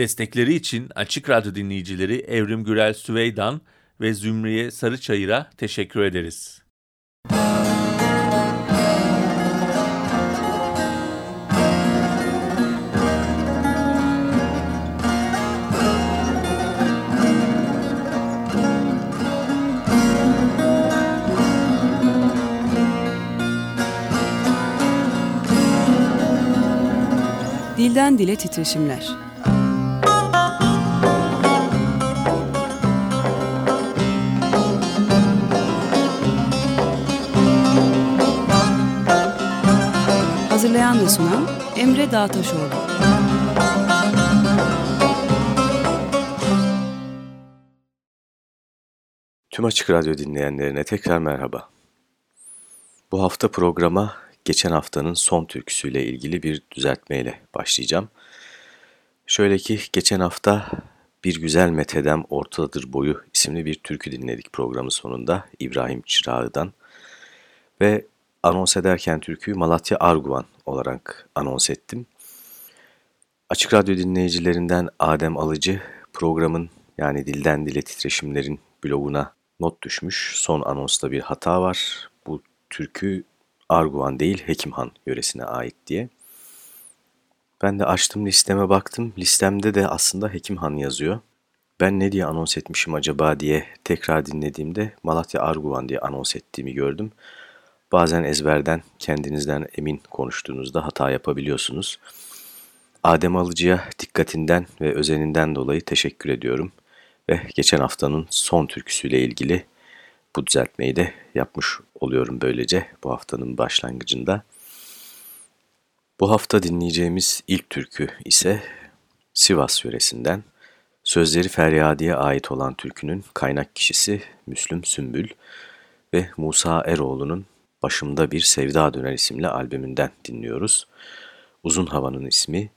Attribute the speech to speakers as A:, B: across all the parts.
A: Destekleri için Açık Radyo dinleyicileri Evrim Gürel Süveydan ve Zümriye Sarıçayır'a teşekkür ederiz.
B: Dilden Dile Titreşimler Hazırlayan ve sunan Emre Dağtaşoğlu
C: Tüm Açık Radyo dinleyenlerine tekrar merhaba. Bu hafta programa geçen haftanın son türküsüyle ilgili bir düzeltmeyle başlayacağım. Şöyle ki geçen hafta Bir Güzel Metedem Ortadır Boyu isimli bir türkü dinledik programın sonunda İbrahim Çırağı'dan. Ve anons ederken türküyü Malatya Arguvan olarak anons ettim. Açık Radyo dinleyicilerinden Adem Alıcı programın yani dilden dile titreşimlerin bloguna not düşmüş. Son anonsta bir hata var. Bu türkü Arguvan değil Hekimhan yöresine ait diye. Ben de açtım listeme baktım. Listemde de aslında Hekimhan yazıyor. Ben ne diye anons etmişim acaba diye tekrar dinlediğimde Malatya Arguvan diye anons ettiğimi gördüm. Bazen ezberden kendinizden emin konuştuğunuzda hata yapabiliyorsunuz. Adem Alıcı'ya dikkatinden ve özeninden dolayı teşekkür ediyorum. Ve geçen haftanın son türküsüyle ilgili bu düzeltmeyi de yapmış oluyorum böylece bu haftanın başlangıcında. Bu hafta dinleyeceğimiz ilk türkü ise Sivas yöresinden. Sözleri Feryadi'ye ait olan türkünün kaynak kişisi Müslüm Sümbül ve Musa Eroğlu'nun Başımda Bir Sevda Döner isimli albümünden dinliyoruz. Uzun havanın ismi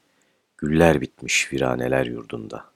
C: Güller Bitmiş Viraneler Yurdunda.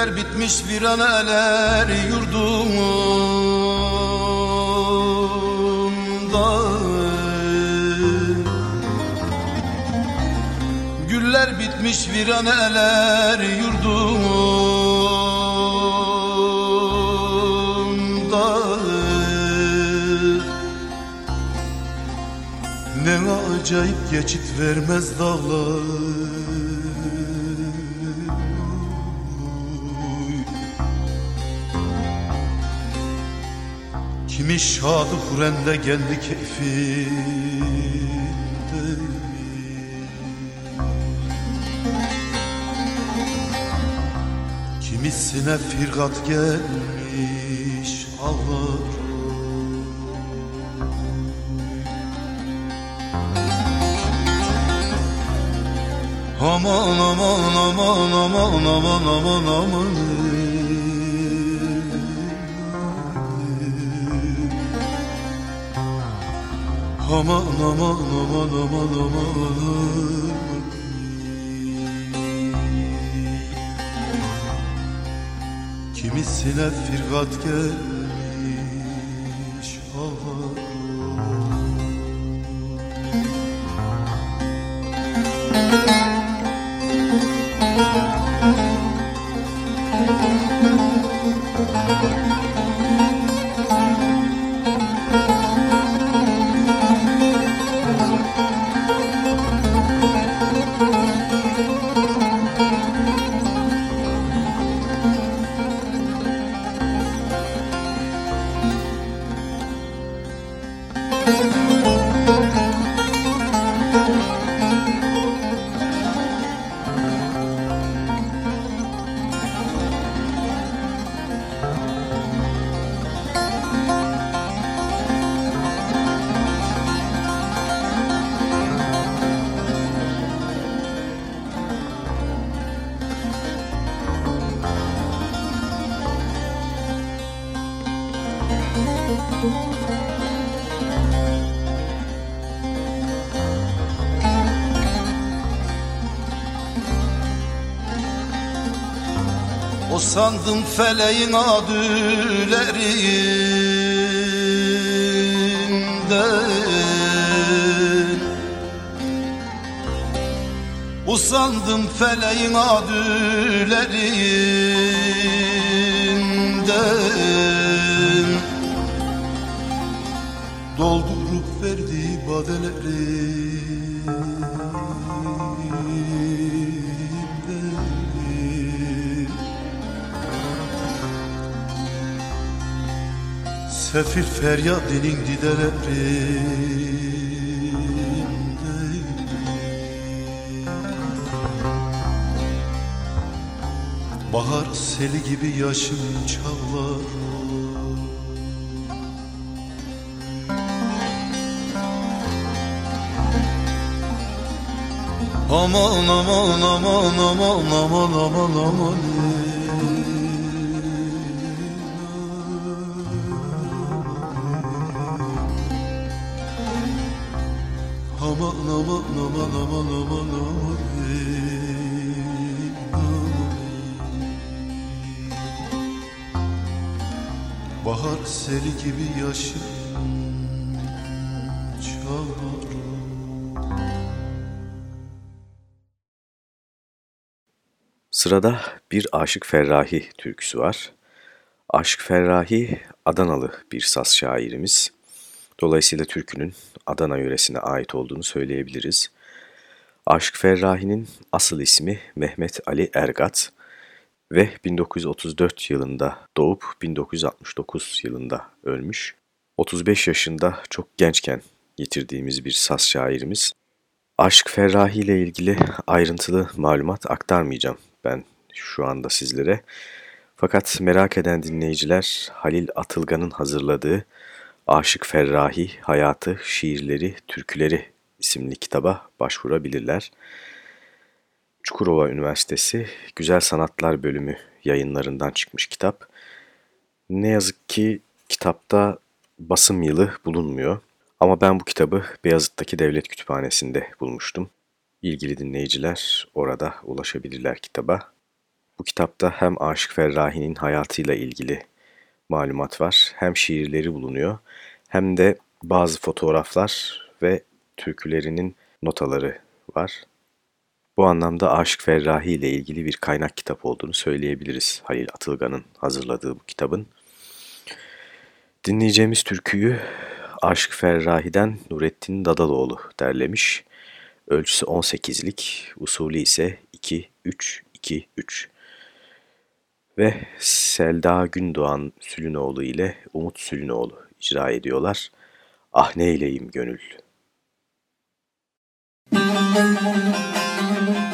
D: Güller bitmiş viraneler yurdumda. Güller bitmiş viraneler yurdumda. Ne acayip geçit vermez dağlar Kimi şadı hurende kendi keyfinde Kimisine firgat gelmiş ağlar Aman aman aman aman aman aman aman Aman Aman aman aman aman aman. Kimisine firkat gel. O sandım feleğin adülerinden. Usandım feleğin adülerinden. Doldurup verdiği badeleri Sefil feryadinin dideleri Bahar seli gibi yaşım çağlar. Aman aman aman aman aman aman aman Aman aman aman aman aman aman Bahar seli gibi yaşım çağlar
C: Sırada bir Aşık Ferrahi türküsü var. Aşık Ferrahi Adanalı bir saz şairimiz. Dolayısıyla türkünün Adana yöresine ait olduğunu söyleyebiliriz. Aşık Ferrahi'nin asıl ismi Mehmet Ali Ergat ve 1934 yılında doğup 1969 yılında ölmüş. 35 yaşında çok gençken yitirdiğimiz bir saz şairimiz. Aşk Ferrahi ile ilgili ayrıntılı malumat aktarmayacağım ben şu anda sizlere. Fakat merak eden dinleyiciler Halil Atılgan'ın hazırladığı Aşık Ferrahi Hayatı, Şiirleri, Türküleri isimli kitaba başvurabilirler. Çukurova Üniversitesi Güzel Sanatlar Bölümü yayınlarından çıkmış kitap. Ne yazık ki kitapta basım yılı bulunmuyor. Ama ben bu kitabı Beyazıt'taki Devlet Kütüphanesi'nde bulmuştum. İlgili dinleyiciler orada ulaşabilirler kitaba. Bu kitapta hem Aşık Ferrahi'nin hayatıyla ilgili malumat var, hem şiirleri bulunuyor, hem de bazı fotoğraflar ve türkülerinin notaları var. Bu anlamda Aşık Ferrahi ile ilgili bir kaynak kitap olduğunu söyleyebiliriz Halil Atılgan'ın hazırladığı bu kitabın. Dinleyeceğimiz türküyü Aşık Ferrahi'den Nurettin Dadaloğlu derlemiş. Ölçüsü 18'lik, usulü ise 2-3-2-3. Ve Selda Gündoğan Sülünoğlu ile Umut Sülünoğlu icra ediyorlar. Ah neyleyim gönül.
B: sandım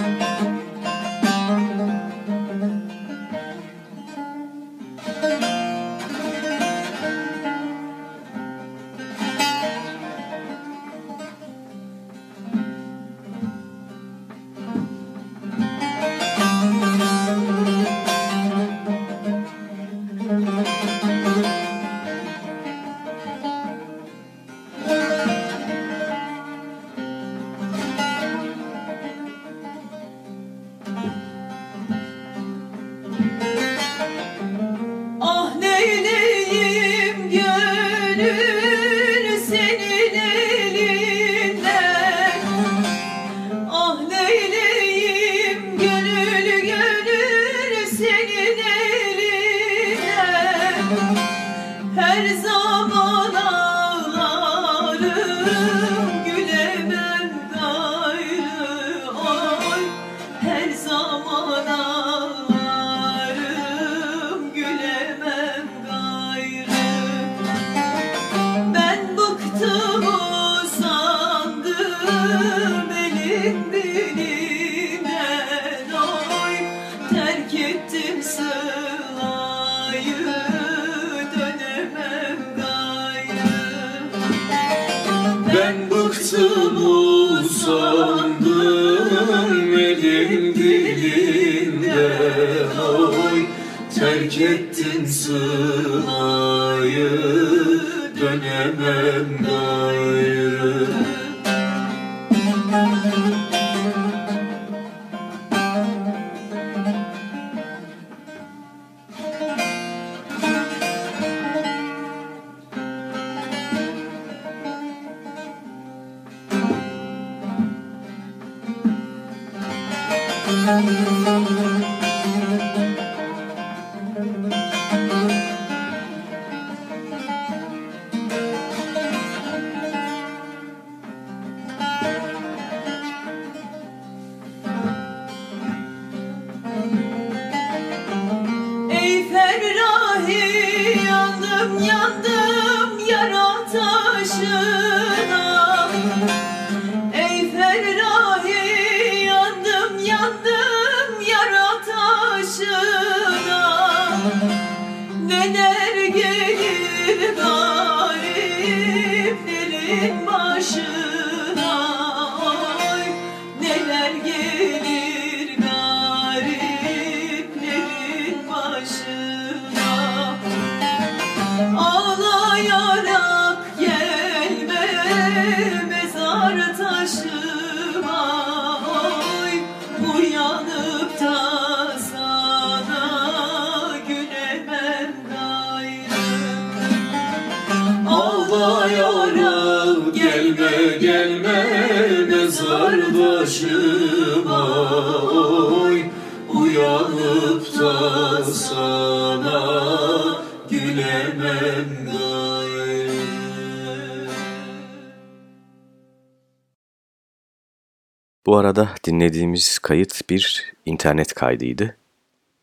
C: dinlediğimiz kayıt bir internet kaydıydı.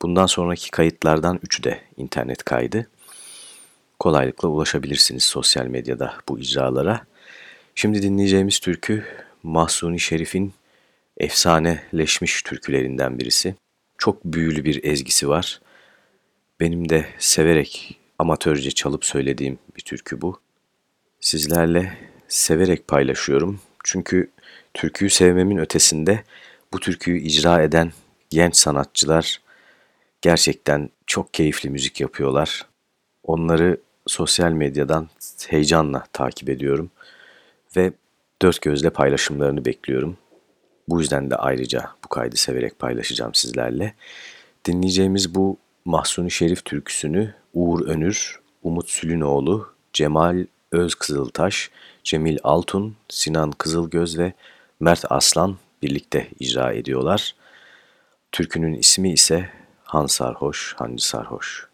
C: Bundan sonraki kayıtlardan üçü de internet kaydı. Kolaylıkla ulaşabilirsiniz sosyal medyada bu icralara. Şimdi dinleyeceğimiz türkü Mahsuni Şerif'in efsaneleşmiş türkülerinden birisi. Çok büyülü bir ezgisi var. Benim de severek amatörce çalıp söylediğim bir türkü bu. Sizlerle severek paylaşıyorum. Çünkü türküyü sevmemin ötesinde bu türküyü icra eden genç sanatçılar gerçekten çok keyifli müzik yapıyorlar. Onları sosyal medyadan heyecanla takip ediyorum ve dört gözle paylaşımlarını bekliyorum. Bu yüzden de ayrıca bu kaydı severek paylaşacağım sizlerle. Dinleyeceğimiz bu Mahsuni Şerif türküsünü Uğur Önür, Umut Sülünoğlu, Cemal Özkızıltaş, Cemil Altun, Sinan Kızılgöz ve Mert Aslan birlikte icra ediyorlar. Türkünün ismi ise Han Sarhoş, Hancı Sarhoş.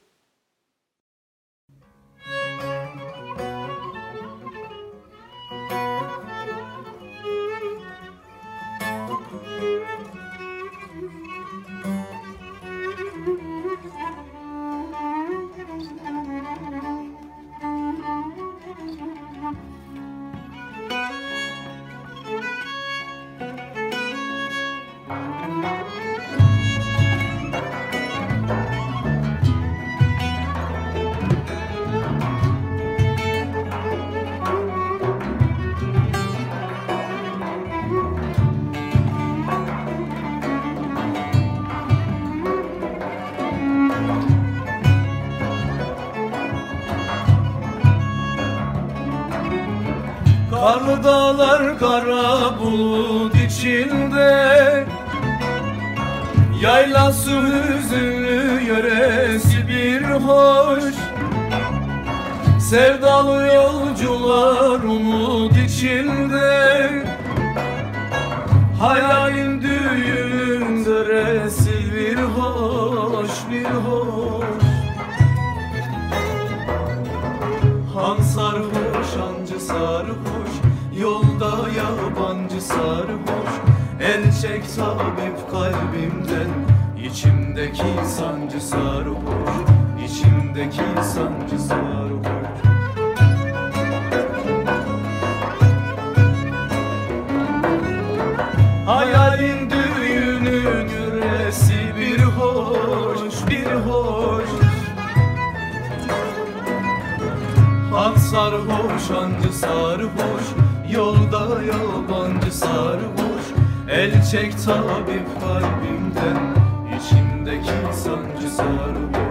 B: Karlı dağlar kara bulut içinde. Yaylası hüzünlü yöresi bir hoş. Sevdalı yolcular umut içinde. Hayalin düğün zerresi bir hoş bir hoş. Han sarhoş, hancı sarhoş Yolda yabancı sarhoş. El çek tabip kalbimden İçimdeki sancı sarhoş. İçimdeki sancı sarhoş. Hayalin düğünün yüresi bir hoş, bir hoş. Han sarhoş, hancı sarhoş
E: Yolda yabancı sarhoş El çek tabip kalbimden. İçimdeki sancı sarhoş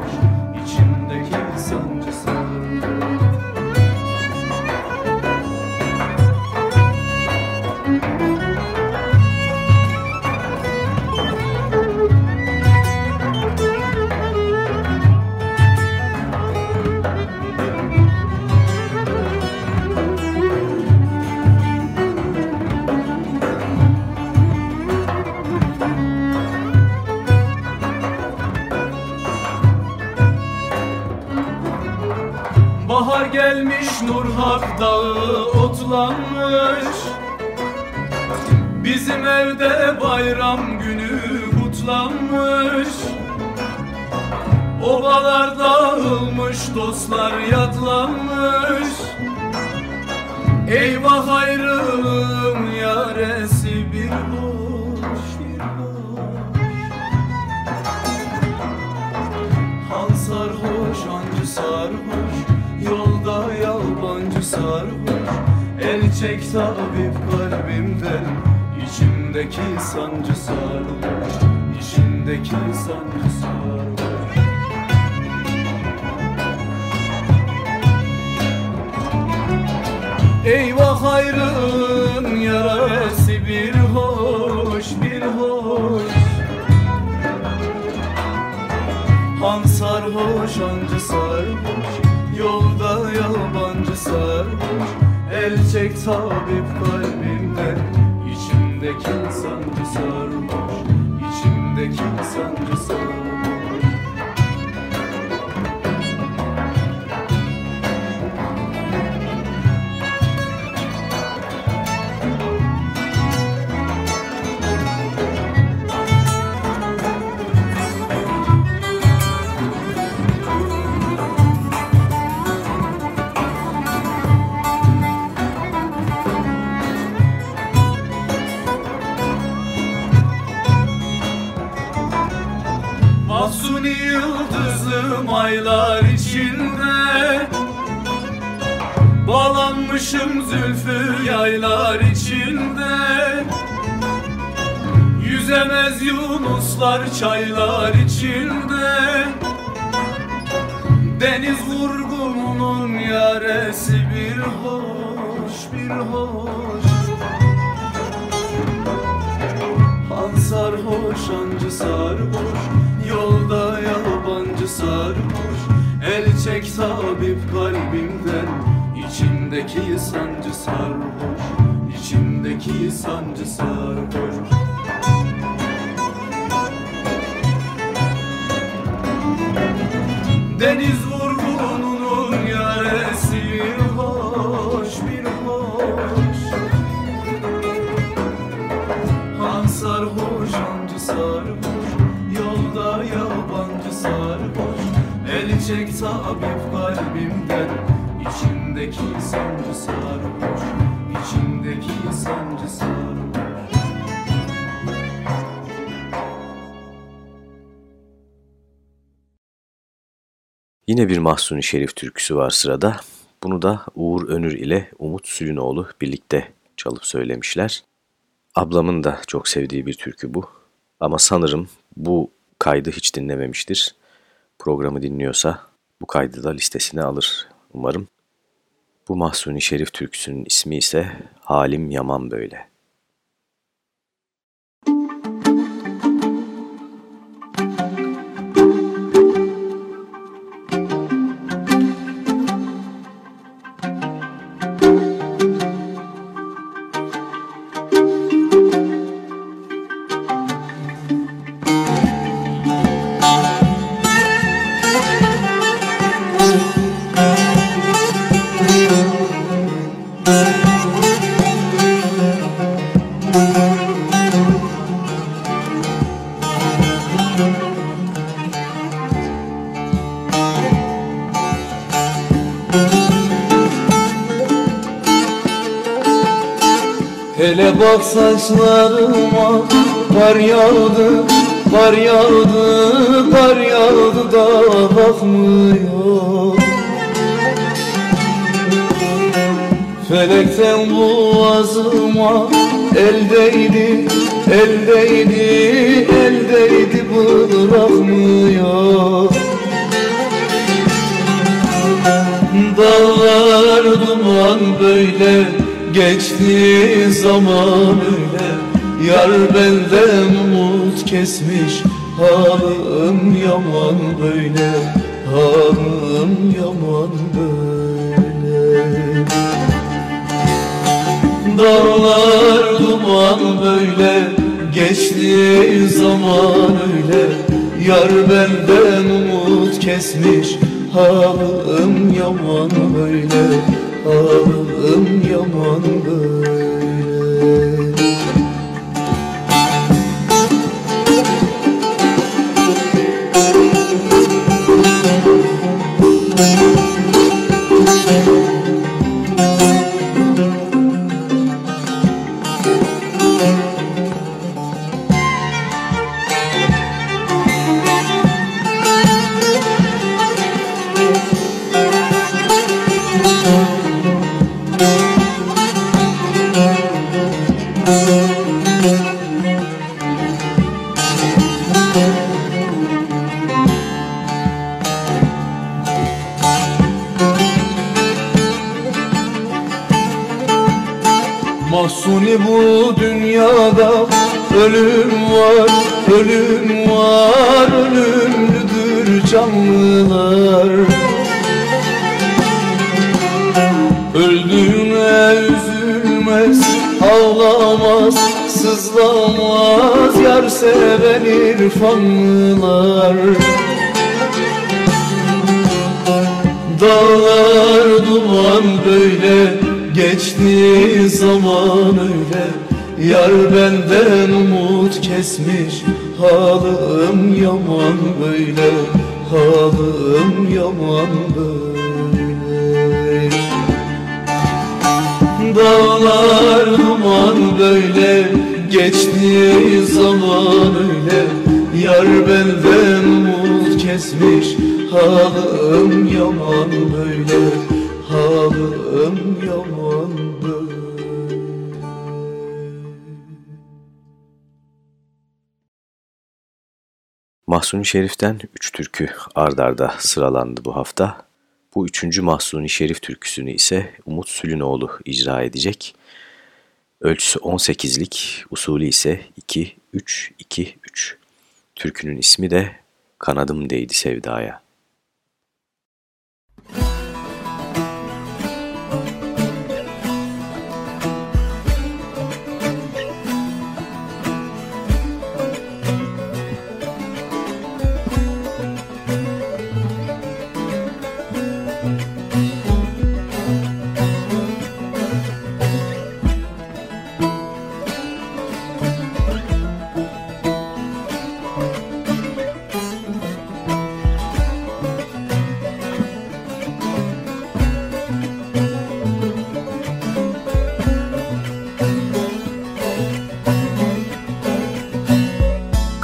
E: Nurhak dağı otlanmış. Bizim evde bayram günü kutlanmış. Obalar dağılmış dostlar yatlanmış Eyvah ayrılığın yaresi çek tabip kalbimden İçimdeki sancı sarhoş İçimdeki sancı sarhoş Eyvah hayrın yarası bir hoş bir hoş. Han sarhoş ancı sarhoş Yolda yabancı sarhoş El çek tabip kalbimden İçimdeki sancı sarhoş İçimdeki sancı sarhoş aylar içinde. Bağlanmışım zülfü yaylar içinde. Yüzemez yunuslar çaylar içinde. Deniz vurgununun yaresi bir hoş bir hoş. Han sarhoş, ancı sarhoş Yolda sarhoş. El çek tabip kalbimden. İçimdeki sancı sarhoş. İçimdeki sancı sarhoş. Deniz El çek tabip kalbimden İçimdeki sancı sarhoş İçimdeki sancı sarhoş
C: Yine bir Mahsuni Şerif türküsü var sırada. Bunu da Uğur Önür ile Umut Sülünoğlu birlikte çalıp söylemişler. Ablamın da çok sevdiği bir türkü bu. Ama sanırım bu kaydı hiç dinlememiştir. Programı dinliyorsa bu kaydı da listesine alır umarım. Bu Mahsuni Şerif türküsünün ismi ise Halim Yaman Böyle.
E: Bak saçlarıma Kar yağdı, kar yağdı, kar yağdı da bakmıyor. Felekten boğazıma eldeydi, eldeydi, eldeydi bırakmıyor. Dağlar duman böyle geçti zaman öyle. Yar benden umut kesmiş. Halım yaman böyle. Halım yaman böyle. Dağlar duman böyle. Geçti zaman öyle. Yar benden umut kesmiş. Halım yaman böyle Halım yaman Mahsuni bu dünyada ölüm var, ölüm var, ölümlüdür canlılar. Öldüğüne üzülmez, ağlamaz, sızlamaz Yar seven irfanlılar. Dağlar duman böyle Geçti zaman öyle Yar benden umut kesmiş. Halım yaman böyle Halım yaman böyle. Dağlar duman böyle Geçti zaman öyle. Yar benden umut kesmiş Halım yaman böyle Halım yaman
C: Mahsuni Şerif'ten 3 türkü ardarda sıralandı bu hafta. Bu üçüncü Mahsuni Şerif türküsünü ise Umut Sülünoğlu icra edecek. Ölçüsü 18'lik, usulü ise 2-3-2-3. Türkünün ismi de Kanadım Değdi Sevdaya.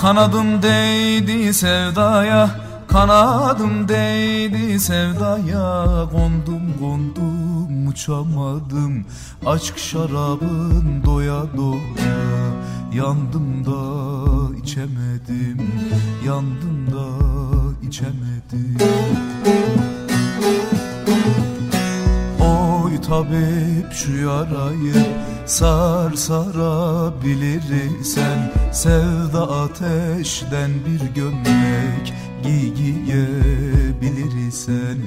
E: Kanadım değdi sevdaya Kanadım değdi sevdaya. Kondum kondum uçamadım. Aşk şarabın doya doya. Yandım da içemedim Yandım da içemedim tabip şu yarayı Sar sarabilir sen Sevda ateşten bir gömlek Giy giyebilirsen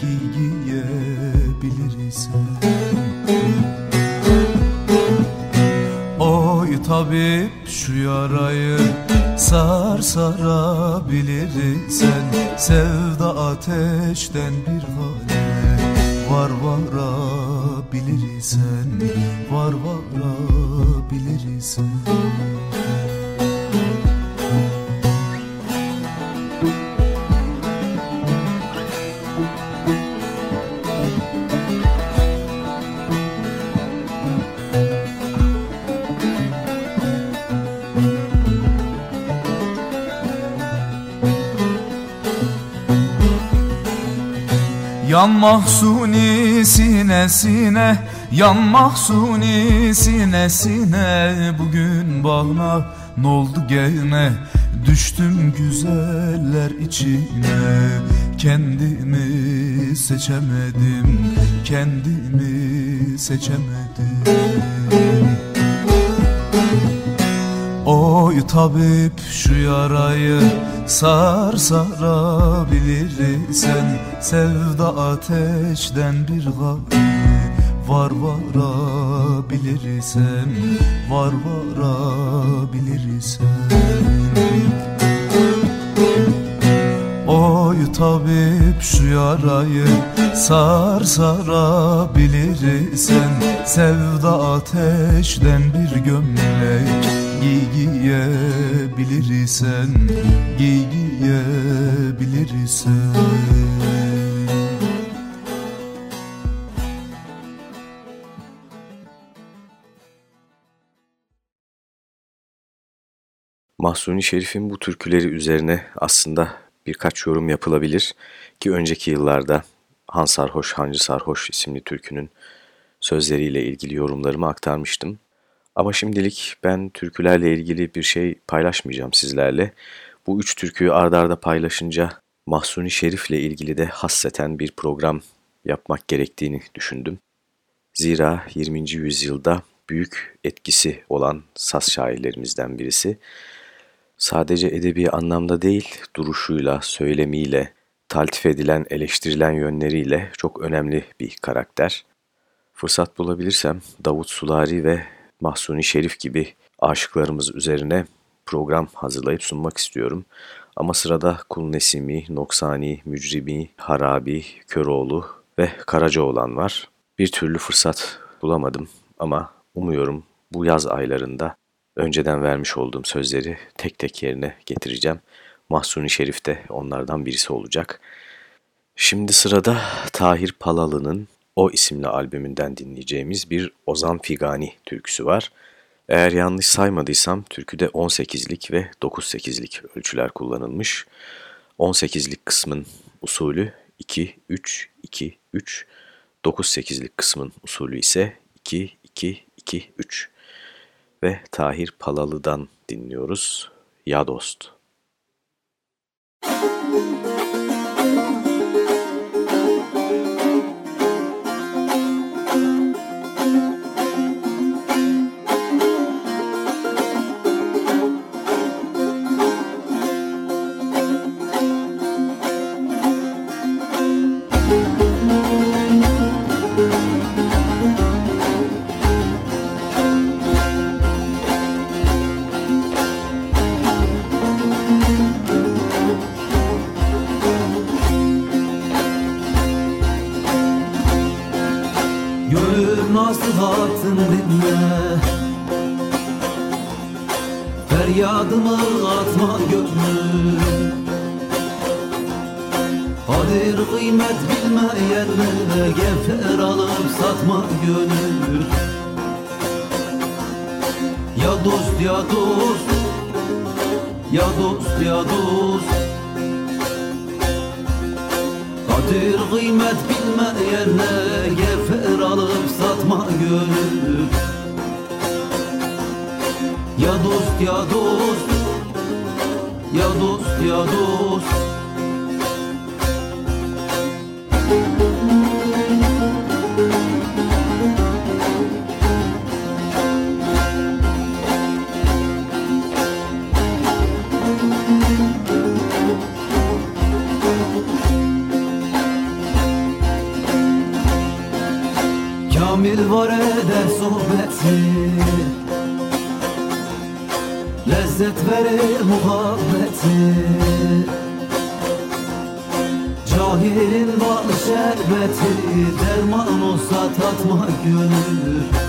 E: Giy giyebilirsen Oy tabip şu yarayı Sar sarabilirsen Sevda ateşten bir hale Var varabilirsen Var varabilirsen Yan mahsuni sinesine Yan mahsuni sinesine bugün bana N'oldu gene? Düştüm güzeller içine. Kendimi seçemedim Kendimi seçemedim. Oy tabip şu yarayı sar sarabilirsen Sevda ateşten bir gayri var varabilirsem Var varabilirsem Oy tabip şu yarayı sar sarabilirsen Sevda ateşten bir gömlek giy giyebilirsen Giy giyebilirsen
C: Mahsuni Şerif'in bu türküleri üzerine aslında birkaç yorum yapılabilir ki önceki yıllarda Han Sarhoş, Hancı Sarhoş isimli türkünün sözleriyle ilgili yorumlarımı aktarmıştım. Ama şimdilik ben türkülerle ilgili bir şey paylaşmayacağım sizlerle. Bu üç türküyü ardarda paylaşınca Mahsuni Şerif'le ilgili de hasseten bir program yapmak gerektiğini düşündüm. Zira 20. yüzyılda büyük etkisi olan saz şairlerimizden birisi sadece edebi anlamda değil, duruşuyla, söylemiyle, taltif edilen, eleştirilen yönleriyle çok önemli bir karakter. Fırsat bulabilirsem Davut Sulari ve Mahsuni Şerif gibi aşıklarımız üzerine program hazırlayıp sunmak istiyorum. Ama sırada Kul Nesimi, Noksani, Mücribi, Harabi, Köroğlu ve Karacaoğlan var. Bir türlü fırsat bulamadım ama umuyorum bu yaz aylarında önceden vermiş olduğum sözleri tek tek yerine getireceğim. Mahsuni Şerif de onlardan birisi olacak. Şimdi sırada Tahir Palalı'nın O isimli albümünden dinleyeceğimiz bir Ozan Figani türküsü var. Eğer yanlış saymadıysam türküde 18'lik ve 9-8'lik ölçüler kullanılmış. 18'lik kısmın usulü 2-3-2-3, 9-8'lik kısmın usulü ise 2-2-2-3 ve Tahir Palalı'dan dinliyoruz. Ya Dost.
F: nasihatın dinle Feryadımı atma gönlüm Kadir kıymet bilmeyenlere Gevher alıp satma gönül. Ya dost ya dost Ya dost ya dost. Kadir kıymet bilmeyene Gefer alıp satma gönül Ya dost ya dost. Ya dost ya dost şerbeti Derman olsa tatma gönül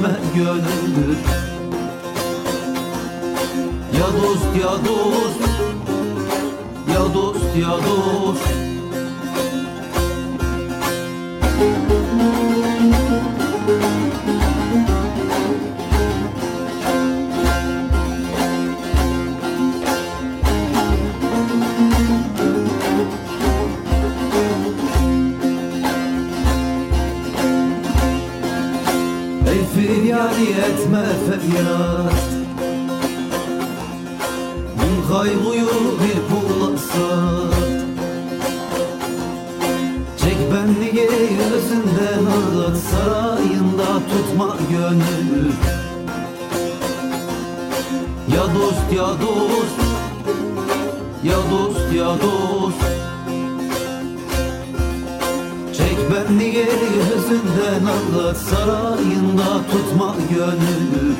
F: gitme gönül Ya dost ya dost. Ya dost ya dost etme feryat. Bin kaygıyı bir kula sat Çek benliği gözünden ağlat Sarayında tutma gönül. Ya dost ya dost. Ya dost ya dost Çek benliği gözünden ağlat Sarayında tutma gönül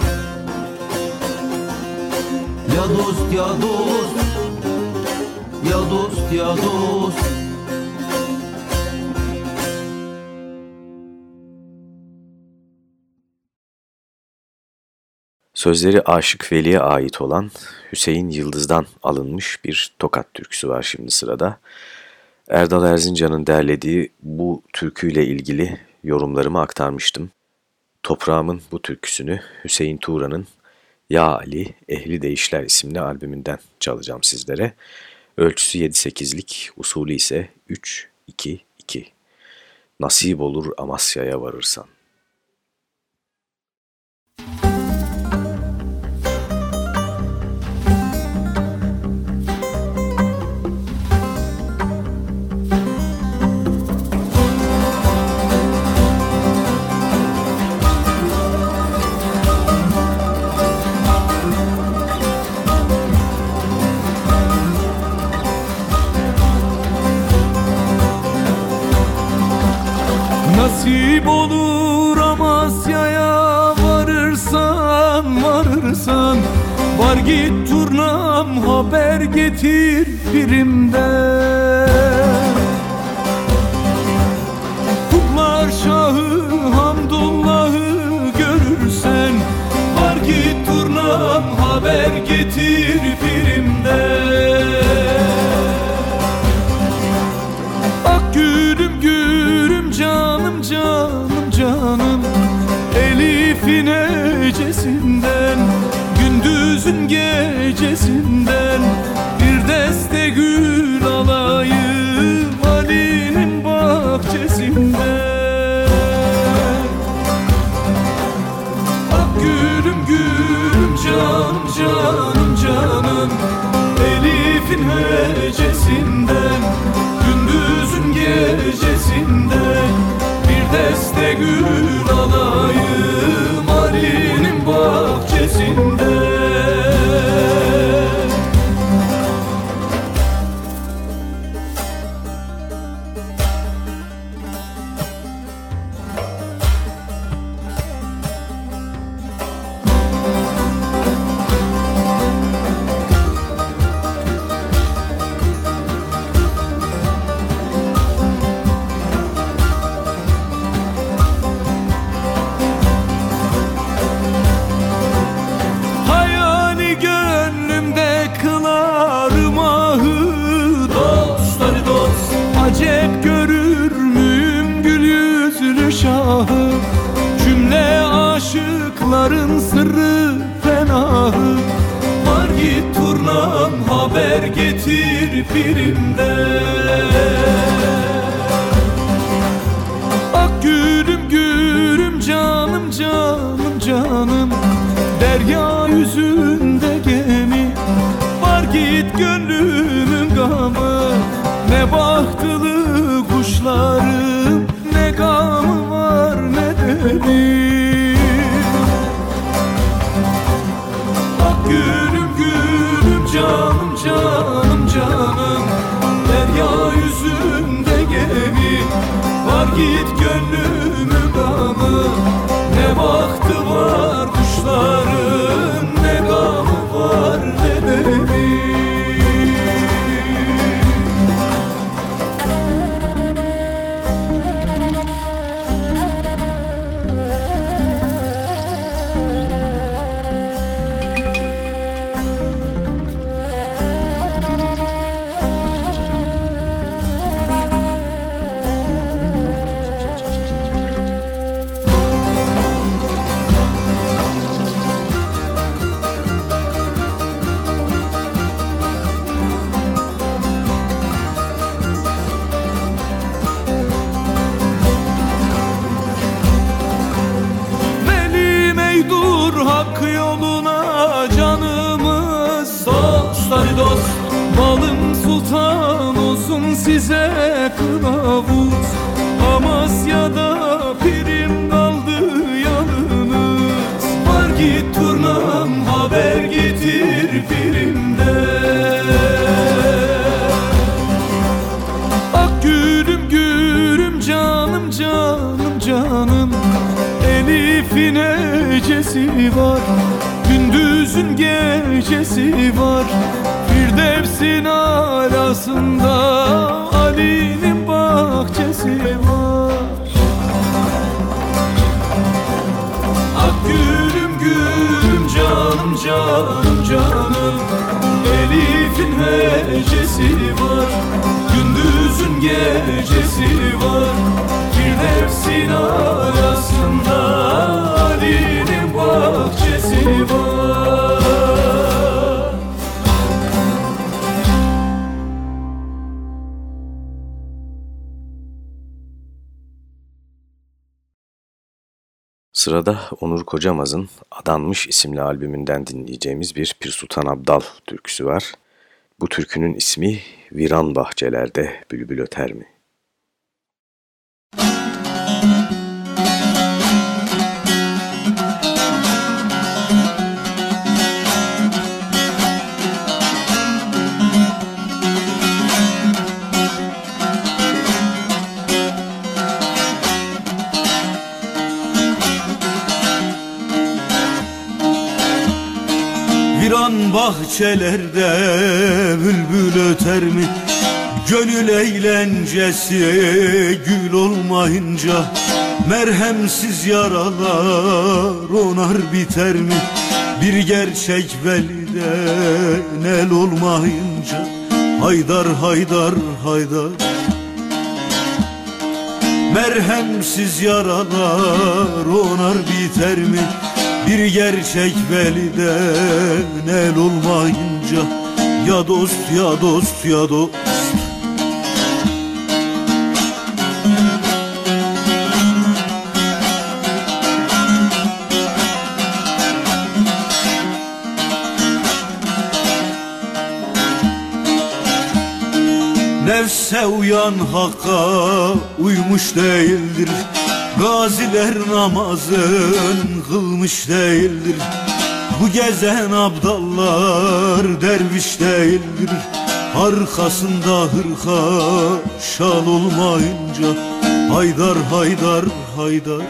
F: Ya dost ya dost. Ya dost ya dost.
C: Sözleri Aşık Veli'ye ait olan Hüseyin Yıldız'dan alınmış bir tokat türküsü var şimdi sırada. Erdal Erzincan'ın derlediği bu türküyle ilgili yorumlarımı aktarmıştım. Toprağımın bu türküsünü Hüseyin Tuğra'nın Ya Ali Ehli Değişler isimli albümünden çalacağım sizlere. Ölçüsü 7-8'lik, usulü ise 3-2-2. Nasip olur Amasya'ya varırsan.
E: Getir birimden Kutlar Şahı Hamdullah'ı görürsen Var git turnam haber getir birimden Ak gülüm gülüm canım canım canım Elif'in in birimden Ak gülüm gülüm canım canım canım. Derya yüzünde gemi Var git gönlümün gamı. Ne bahtlı kuşlarım Ne gamı var ne deli git gönlümü bana Ne vakti var kuşların? Sultan olsun size kılavuz. Amasya'da pirim kaldı yanınız Var git turnam haber getir pirimde. Ak gülüm gülüm canım canım canım. Elif'in ecesi var Gündüzün gecesi var Firdevs'in arasında Ali'nin bahçesi var. Ak gülüm gülüm canım canım canım. Elif'in hecesi var. Gündüzün gecesi var. Firdevs'in arasında Ali'nin bahçesi var
C: Sırada Onur Kocamaz'ın Adanmış isimli albümünden dinleyeceğimiz bir Pir Sultan Abdal türküsü var. Bu türkünün ismi Viran Bahçelerde Bülbül Öter mi?
G: Viran bahçelerde bülbül öter mi? Gönül eğlencesi gül olmayınca Merhemsiz yaralar onar biter mi? Bir gerçek belide el olmayınca Haydar haydar haydar Merhemsiz yaralar onar biter mi? Bir gerçek beliden el olmayınca Ya dost ya dost ya dost. Nefse uyan hakka uymuş değildir Gaziler namazın kılmış değildir. Bu gezen abdallar derviş değildir. Arkasında hırka şal olmayınca Haydar haydar haydar.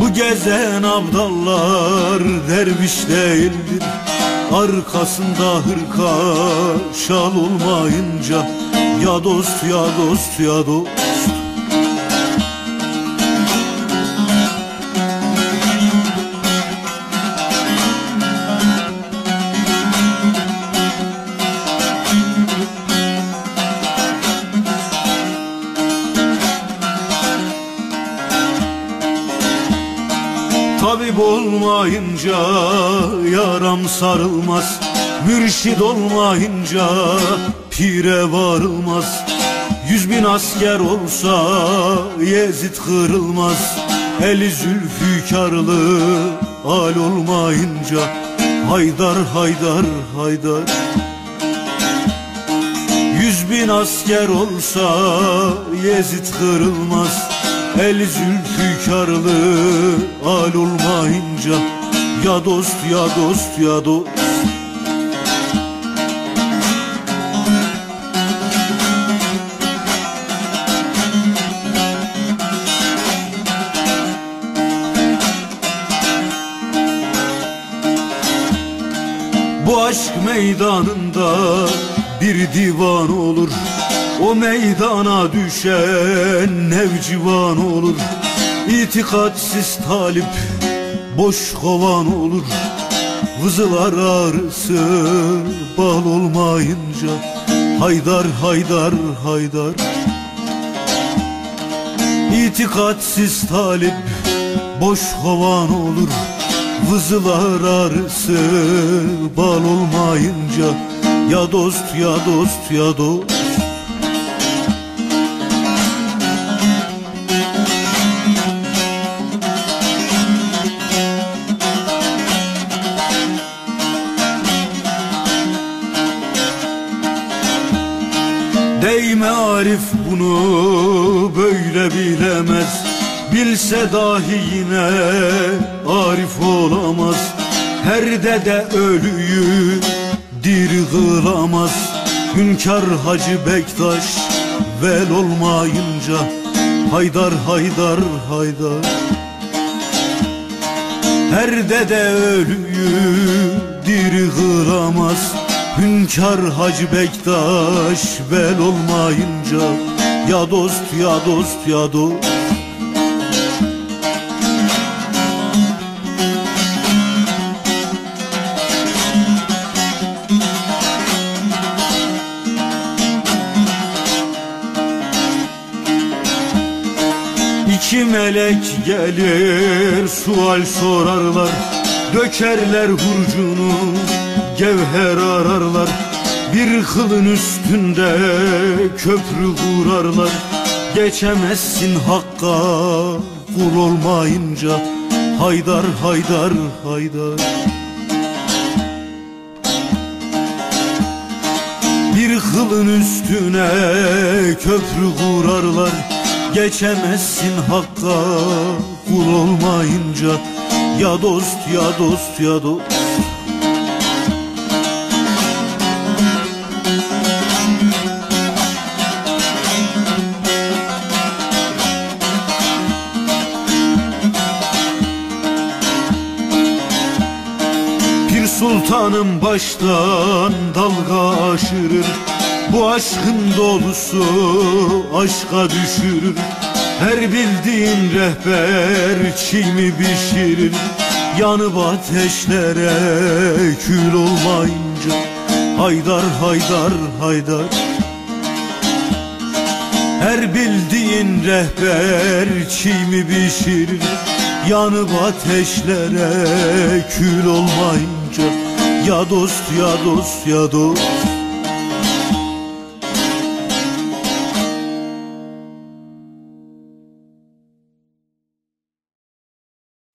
G: Bu gezen abdallar derviş değildir. Arkasında hırka şal olmayınca Ya dost ya dost ya dost olmayınca yaram sarılmaz. Mürşid olmayınca pire varılmaz. Yüz bin asker olsa Yezid kırılmaz. Eli zülfükarlı al olmayınca Haydar haydar haydar. Yüz bin asker olsa Yezid kırılmaz El zülfükarlı al olmayınca Ya dost ya dost ya dost. Bu aşk meydanında bir divan olur O meydana düşen nevcivan olur İtikatsiz talip boş kovan olur. Vızılar arısı bal olmayınca Haydar haydar haydar. İtikatsiz talip boş kovan olur. Vızılar arısı bal olmayınca Ya dost ya dost ya dost Arif bunu böyle bilemez. Bilse dahi yine Arif olamaz. Her dede ölüyü diri kılamaz. Hünkar Hacı Bektaş vel olmayınca Haydar haydar haydar. Her dede ölüyü diri kılamaz Hünkar Hacı Bektaş vel olmayınca Ya dost ya dost ya dost. İki melek gelir sual sorarlar Dökerler hurcunu gevher ararlar Bir kılın üstünde köprü kurarlar. Geçemezsin hakka kul olmayınca Haydar haydar haydar. Bir kılın üstüne köprü kurarlar. Geçemezsin hakka kul olmayınca Ya dost ya dost ya dost Sultanım baştan dalga aşırır Bu aşkın dolusu aşka düşürür. Her bildiğin rehber çiğ pişirir. Yanıp ateşlere kül olmayınca Haydar haydar haydar. Her bildiğin rehber çiğ pişirir. Yanıp ateşlere kül olmayınca Ya dost ya dost ya dost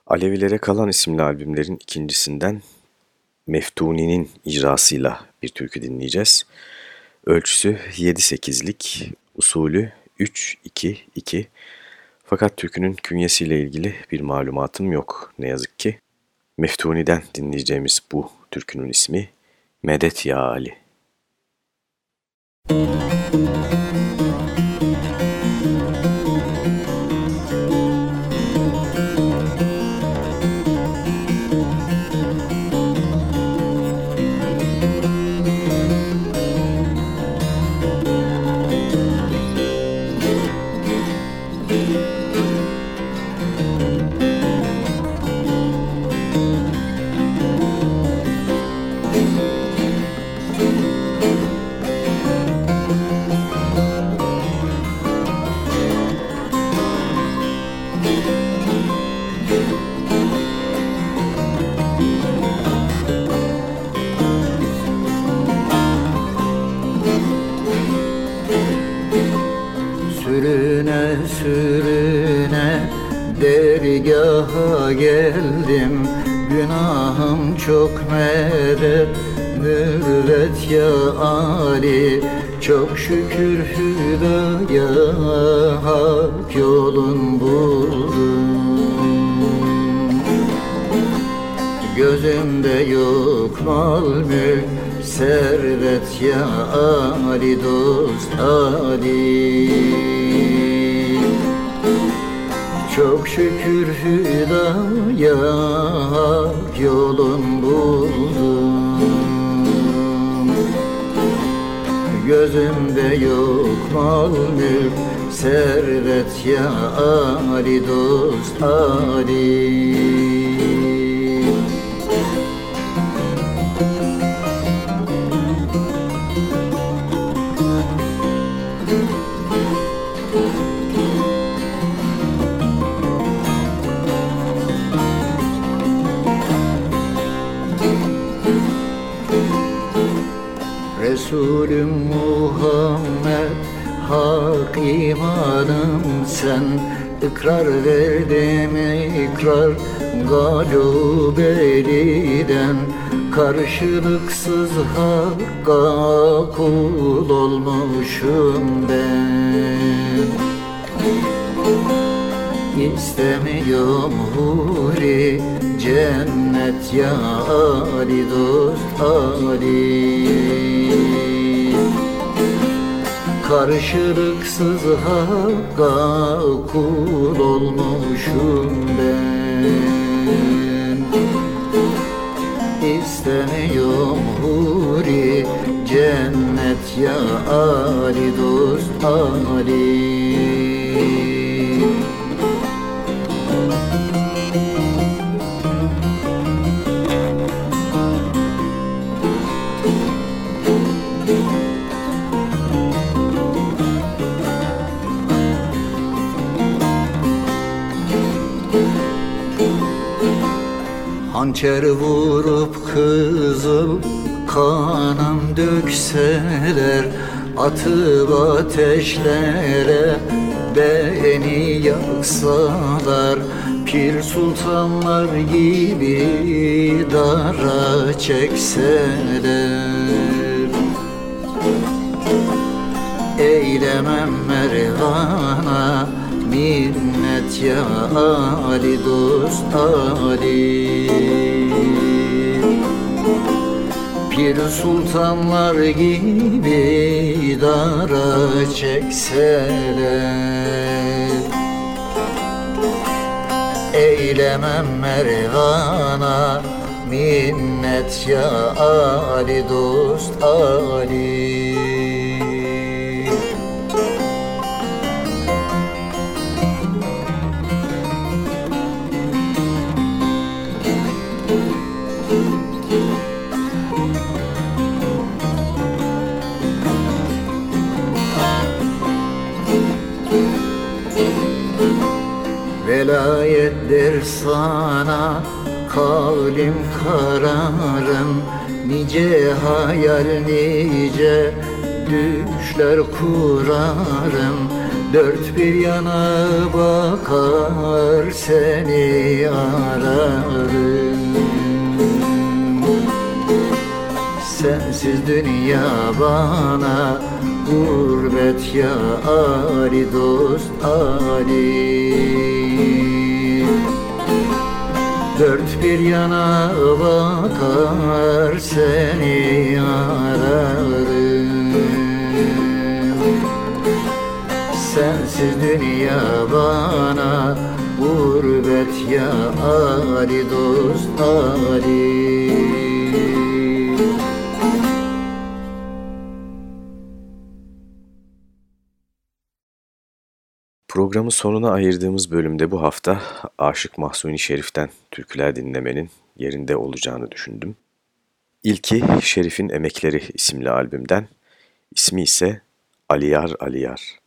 C: Alevilere Kalan isimli albümlerin ikincisinden Meftuni'nin icrasıyla bir türkü dinleyeceğiz. Ölçüsü 7-8'lik, usulü 3-2-2. Fakat türkünün künyesiyle ilgili bir malumatım yok ne yazık ki. Meftuni'den dinleyeceğimiz bu türkünün ismi Medet Ya Ali.
H: Sürüne çok medet mürvet ya Ali. Çok şükür hüdaya hak yolun buldum. Gözümde yok mal mülk servet ya Ali dost Ali Çok şükür hüdaya yolun buldum. Gözümde yok mal mülk servet ya Ali dost Ali Resulüm Muhammed Hak imanım sen. İkrar verdim ikrar Galub eliden. Karşılıksız hakka kul olmuşum ben. İstemiyorum huri cennet ya Ali dost Ali Karşılıksız hakka kul olmuşum ben. İstemiyorum huri cennet ya Ali dost Ali Hançer vurup kızıl kanım dökseler Atıp ateşlere beni yaksalar. Pir sultanlar gibi dara çekseler. Eylemem mervana minnet ya Ali dost Ali. Pir sultanlar gibi dara çekseler. Eylemem mervana minnet ya Ali dost Ali Velayet der sana. Kavlim kararım Nice hayal nice düşler kurarım. Dört bir yana bakar seni ararım Sensiz dünya bana gurbet ya Ali dost Ali Dört bir yana bakar seni ararım Sensiz dünya bana gurbet ya Ali dost Ali
C: Programın sonuna ayırdığımız bölümde bu hafta Aşık Mahsuni Şerif'ten türküler dinlemenin yerinde olacağını düşündüm. İlki Şerif'in Emekleri isimli albümden, ismi ise Aliyar Aliyar.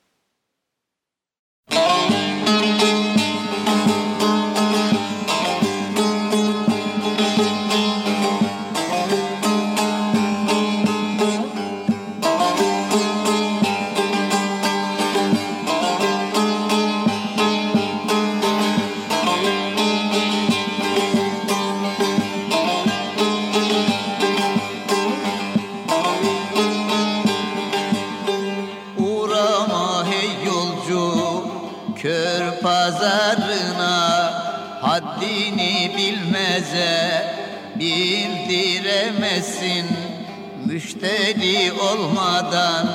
I: Olmadan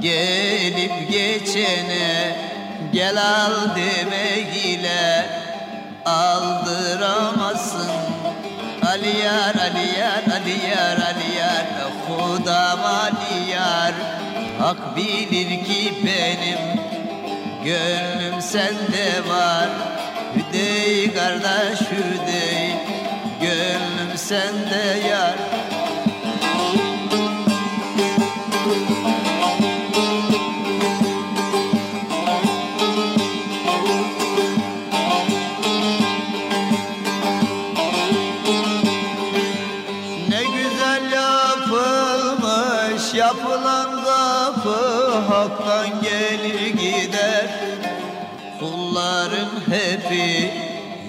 I: gelip geçene Gel al demek ile aldıramazsın. Aliyar, aliyar, aliyar, aliyar Hudam aliyar Hak bilir ki benim Gönlüm sende var. Hüdey kardeş hüdey Gönlüm sende yar Hepi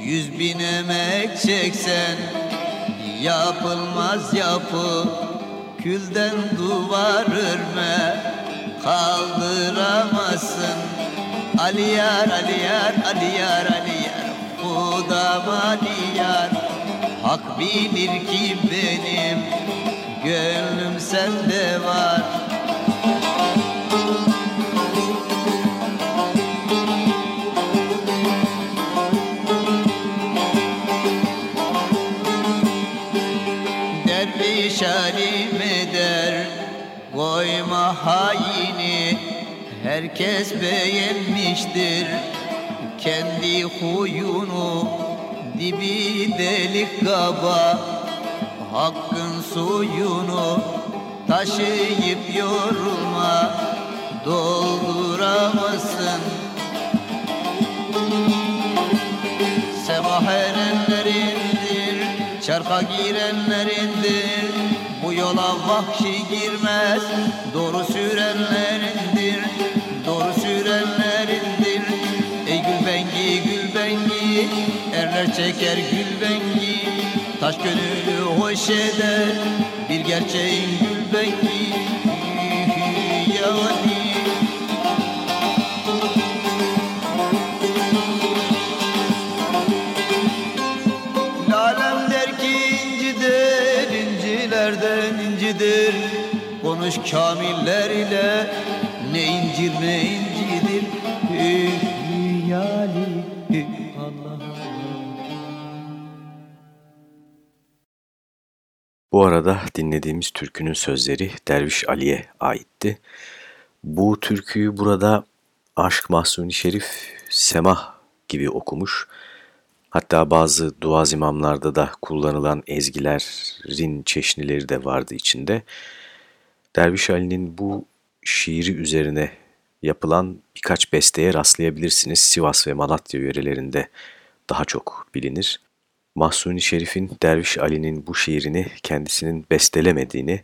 I: yüz bin emek çeksen Yapılmaz yapı külden duvar örme Kaldıramazsın. Ali yar Ali yar Ali yar Ali yar Hudam Ali yar. Hak bilir ki benim Gönlüm sende var Herkes beğenmiştir Kendi huyunu. Dibi delik kaba Hakkın suyunu Taşıyıp yorulma Dolduramazsın. Semah erenlerindir Çarka girenlerindir. Bu yola vahşi girmez Doğru sürenlerindir Çeker gülbengi Taş gönüllü hoş eder. Bir gerçeğin gülbengi Yani Lalem der ki incidir, incilerden incidir. Konuş kamiller ile ne incir ne incidir. Hü,
C: Bu arada dinlediğimiz türkünün sözleri Derviş Ali'ye aitti. Bu türküyü burada Aşk Mahsuni Şerif Semah gibi okumuş. Hatta bazı duaz imamlarda da kullanılan ezgilerin çeşnileri de vardı içinde. Derviş Ali'nin bu şiiri üzerine yapılan birkaç besteye rastlayabilirsiniz. Sivas ve Malatya yörelerinde daha çok bilinir. Mahsuni Şerif'in Derviş Ali'nin bu şiirini kendisinin bestelemediğini,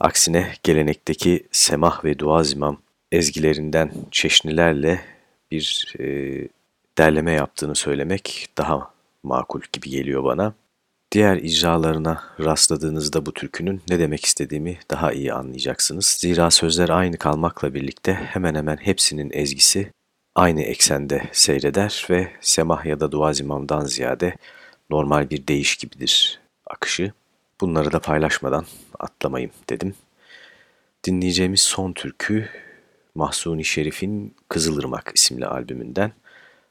C: aksine gelenekteki semah ve duaz imam ezgilerinden çeşnilerle bir e, derleme yaptığını söylemek daha makul gibi geliyor bana. Diğer icralarına rastladığınızda bu türkünün ne demek istediğimi daha iyi anlayacaksınız. Zira sözler aynı kalmakla birlikte hemen hemen hepsinin ezgisi aynı eksende seyreder ve semah ya da duaz imamdan ziyade normal bir değiş gibidir akışı. Bunları da paylaşmadan atlamayayım dedim. Dinleyeceğimiz son türkü Mahsuni Şerif'in Kızılırmak isimli albümünden.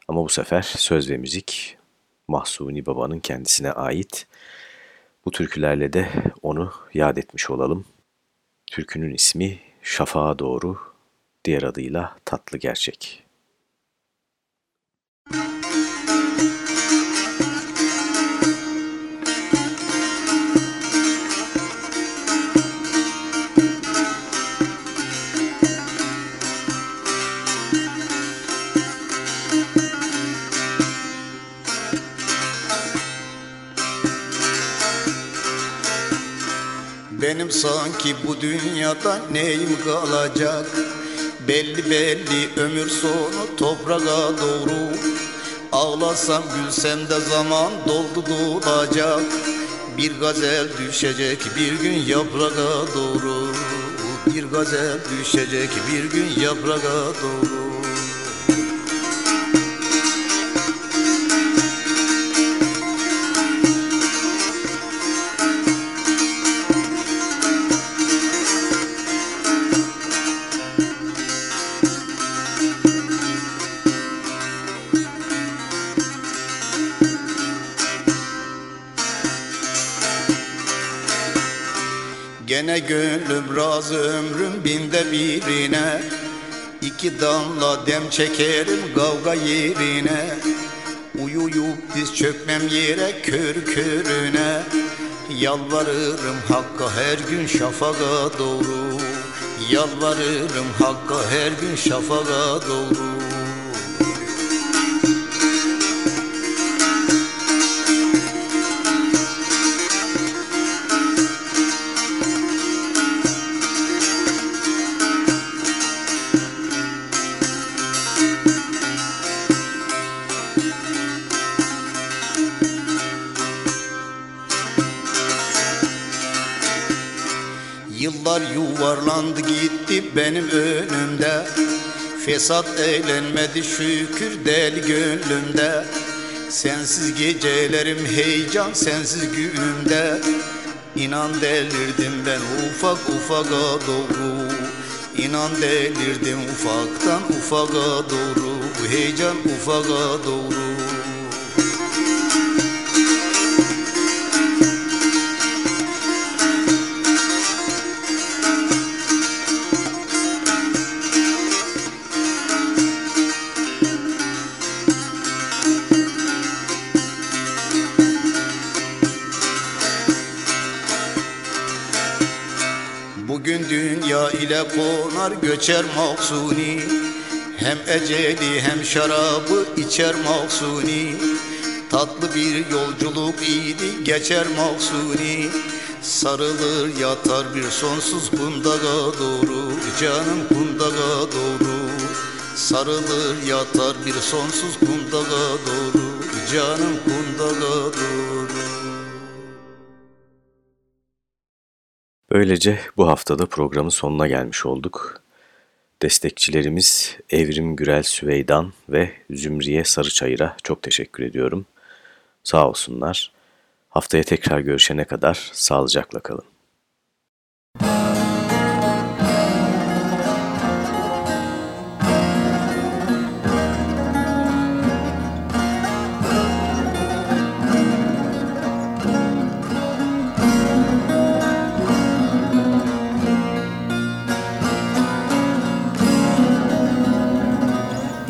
C: Ama bu sefer söz ve müzik Mahsuni Baba'nın kendisine ait. Bu türkülerle de onu yad etmiş olalım. Türkünün ismi Şafağa Doğru, diğer adıyla Tatlı Gerçek.
J: Benim sanki bu dünyada neyim kalacak? Belli belli ömür sonu toprağa doğru. Ağlasam gülsem de zaman doldu dolacak. Bir gazel düşecek bir gün yaprağa doğru. Bir gazel düşecek bir gün yaprağa doğru Gene gönlüm razı ömrüm binde birine. İki damla dem çekerim kavga yerine. Uyuyup diz çökmem yere kör körüne. Yalvarırım Hakk'a her gün şafağa doğru. Yalvarırım Hakk'a her gün şafağa doğru
I: yuvarlandı gitti benim önümde. Fesat eğlenmedi şükür deli gönlümde. Sensiz gecelerim heyecan sensiz günümde. İnan delirdim ben ufak ufaga doğru. İnan delirdim ufaktan ufaga doğru. Heyecan ufaga doğru konar göçer mahsuni Hem eceli hem şarabı içer mahsuni Tatlı bir yolculuk idi geçer mahsuni Sarılır yatar bir sonsuz kundaga doğru. Canım kundaga doğru. Sarılır yatar bir sonsuz kundaga doğru. Canım kundaga doğru
C: Böylece bu haftada programın sonuna gelmiş olduk. Destekçilerimiz Evrim Gürel Süveydan ve Zümriye Sarıçayır'a çok teşekkür ediyorum. Sağ olsunlar. Haftaya tekrar görüşene kadar sağlıcakla kalın.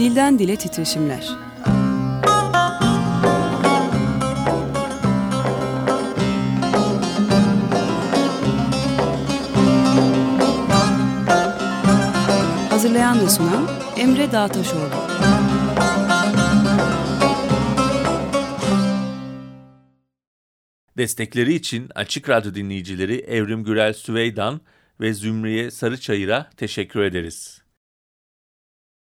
B: Dilden dile titreşimler. Hazırlayan ve sunan Emre Dağtaşoğlu.
A: Destekleri için Açık Radyo dinleyicileri Evrim Gürel Süveydan ve Zümriye Sarıçayır'a teşekkür ederiz.